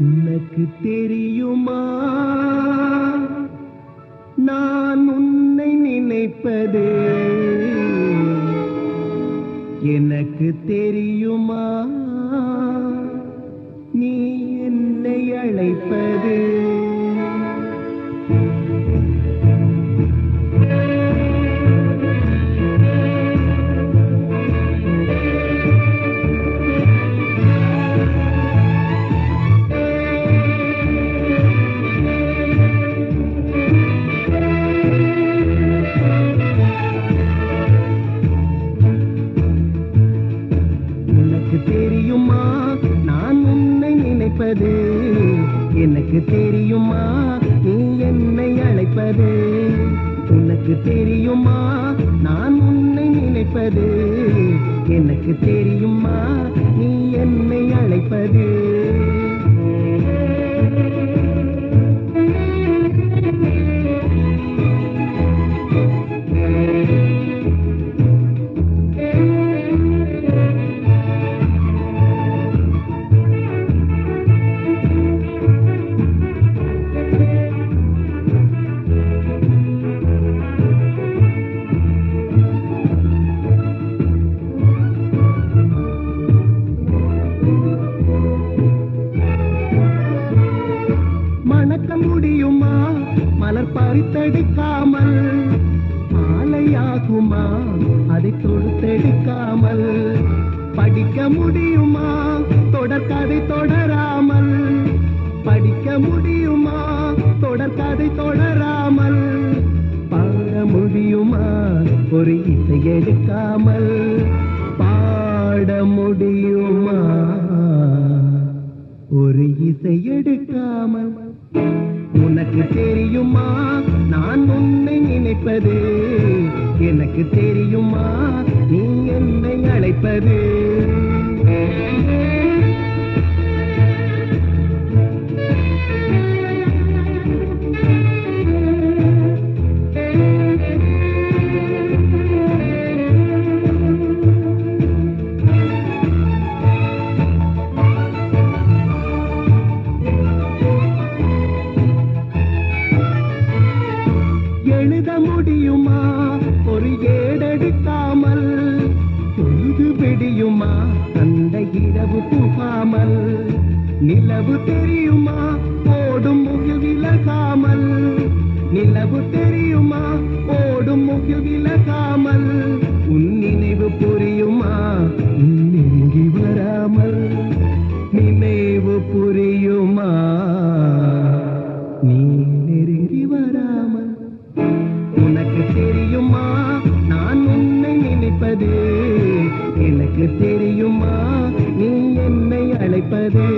உனக்கு தெரியுமா? நான் உன்னை நினைப்பது. எனக்கு தெரியுமா? எனக்கு தெரியுமா? நான் உன்னை நினைப்பது. எனக்கு தெரியுமா? நீ என்னை அழைப்பது. உனக்கு தெரியுமா? நான் உன்னை நினைப்பது. எனக்கு தெரியும்? முடியுமா? மலர் பறித்தெடுக்காமல் மாலையாகுமா? அதை தொடுத்தெடுக்காமல் படிக்க முடியுமா? தொடர்கதை தொடராமல். படிக்க முடியுமா? தொடர்கதை தொடராமல். பாட முடியுமா? ஒரு இசை எடுக்காமல். பாட முடியுமா? ஒரு இசை அழைப்பது. எனக்கு தெரியுமா? நீ என்னை அழைப்பது? நிலவு தெரியுமா? ஓடும் முகில் விலகாமல். நிலவு தெரியுமா? ஓடும் முகில் விலகாமல். உன் நினைவு புரியுமா? நெருங்கி வராமல். நினைவு புரியுமா? நீ நெருங்கி வராமல். எனக்கு தெரியுமா? நீ என்னை அழைப்பதே